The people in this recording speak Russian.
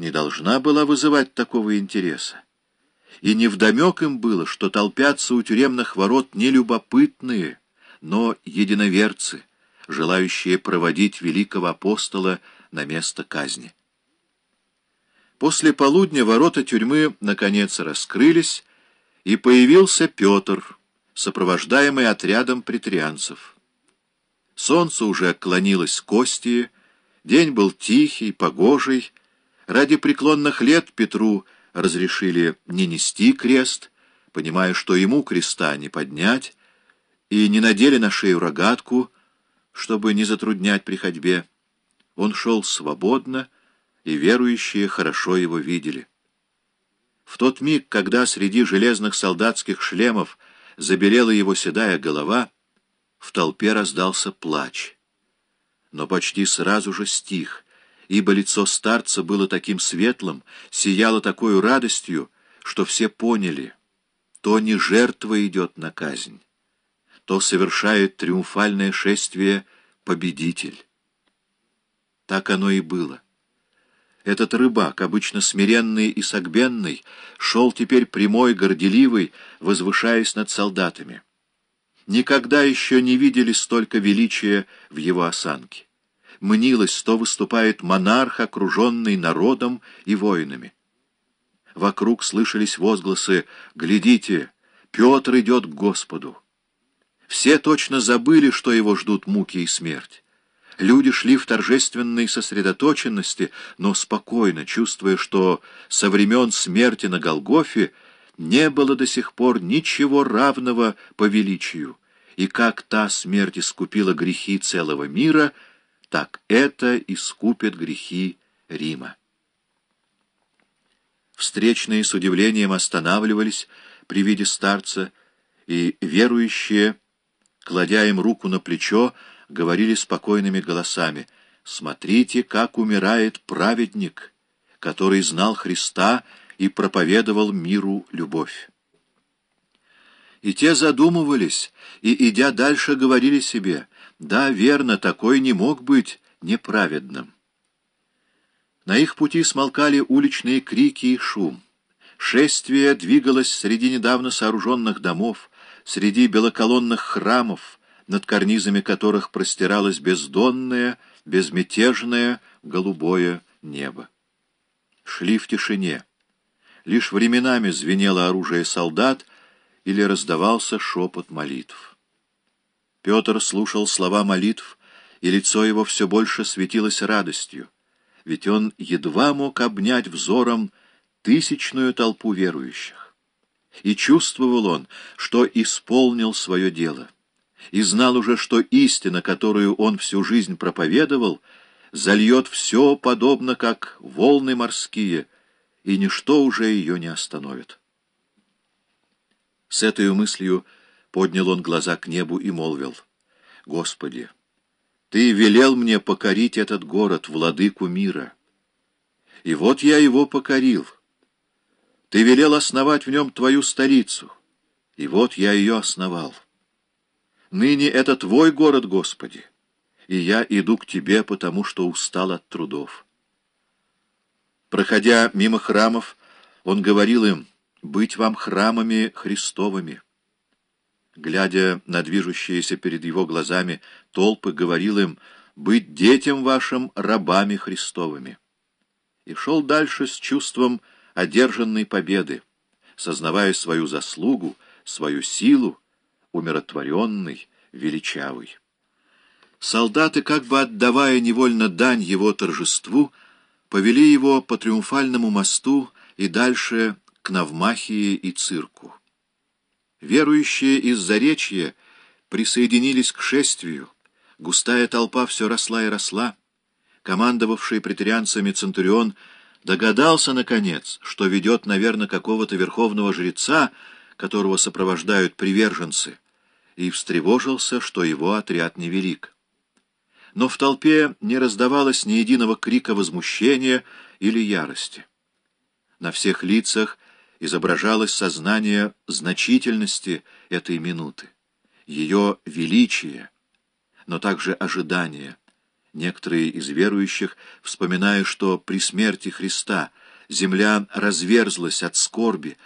не должна была вызывать такого интереса. И невдомек им было, что толпятся у тюремных ворот не любопытные, но единоверцы, желающие проводить великого апостола на место казни. После полудня ворота тюрьмы наконец раскрылись, и появился Петр, сопровождаемый отрядом претарианцев. Солнце уже клонилось к кости, день был тихий, погожий. Ради преклонных лет Петру разрешили не нести крест, понимая, что ему креста не поднять, и не надели на шею рогатку, чтобы не затруднять при ходьбе. Он шел свободно, и верующие хорошо его видели. В тот миг, когда среди железных солдатских шлемов забелела его седая голова, в толпе раздался плач. Но почти сразу же стих, ибо лицо старца было таким светлым, сияло такой радостью, что все поняли, то не жертва идет на казнь, то совершает триумфальное шествие победитель. Так оно и было. Этот рыбак, обычно смиренный и согбенный, шел теперь прямой, горделивый, возвышаясь над солдатами. Никогда еще не видели столько величия в его осанке. Мнилось, что выступает монарх, окруженный народом и воинами. Вокруг слышались возгласы «Глядите, Петр идет к Господу». Все точно забыли, что его ждут муки и смерть. Люди шли в торжественной сосредоточенности, но спокойно, чувствуя, что со времен смерти на Голгофе не было до сих пор ничего равного по величию, и как та смерть искупила грехи целого мира, так это искупит грехи Рима. Встречные с удивлением останавливались при виде старца, и верующие, кладя им руку на плечо, говорили спокойными голосами, «Смотрите, как умирает праведник, который знал Христа и проповедовал миру любовь». И те задумывались, и, идя дальше, говорили себе, «Да, верно, такой не мог быть неправедным». На их пути смолкали уличные крики и шум. Шествие двигалось среди недавно сооруженных домов, среди белоколонных храмов, над карнизами которых простиралось бездонное, безмятежное голубое небо. Шли в тишине. Лишь временами звенело оружие солдат или раздавался шепот молитв. Петр слушал слова молитв, и лицо его все больше светилось радостью, ведь он едва мог обнять взором тысячную толпу верующих. И чувствовал он, что исполнил свое дело — и знал уже, что истина, которую он всю жизнь проповедовал, зальет все подобно, как волны морские, и ничто уже ее не остановит. С этой мыслью поднял он глаза к небу и молвил, «Господи, Ты велел мне покорить этот город, владыку мира. И вот я его покорил. Ты велел основать в нем Твою столицу, и вот я ее основал». Ныне это Твой город, Господи, и я иду к Тебе, потому что устал от трудов. Проходя мимо храмов, он говорил им, «Быть вам храмами Христовыми». Глядя на движущиеся перед его глазами толпы, говорил им, «Быть детям вашим рабами Христовыми». И шел дальше с чувством одержанной победы, сознавая свою заслугу, свою силу, умиротворенный, величавый. Солдаты, как бы отдавая невольно дань его торжеству, повели его по Триумфальному мосту и дальше к Навмахии и цирку. Верующие из Заречья присоединились к шествию, густая толпа все росла и росла. Командовавший претерианцами Центурион догадался, наконец, что ведет, наверное, какого-то верховного жреца, которого сопровождают приверженцы, и встревожился, что его отряд невелик. Но в толпе не раздавалось ни единого крика возмущения или ярости. На всех лицах изображалось сознание значительности этой минуты, ее величия, но также ожидания, Некоторые из верующих, вспоминая, что при смерти Христа земля разверзлась от скорби,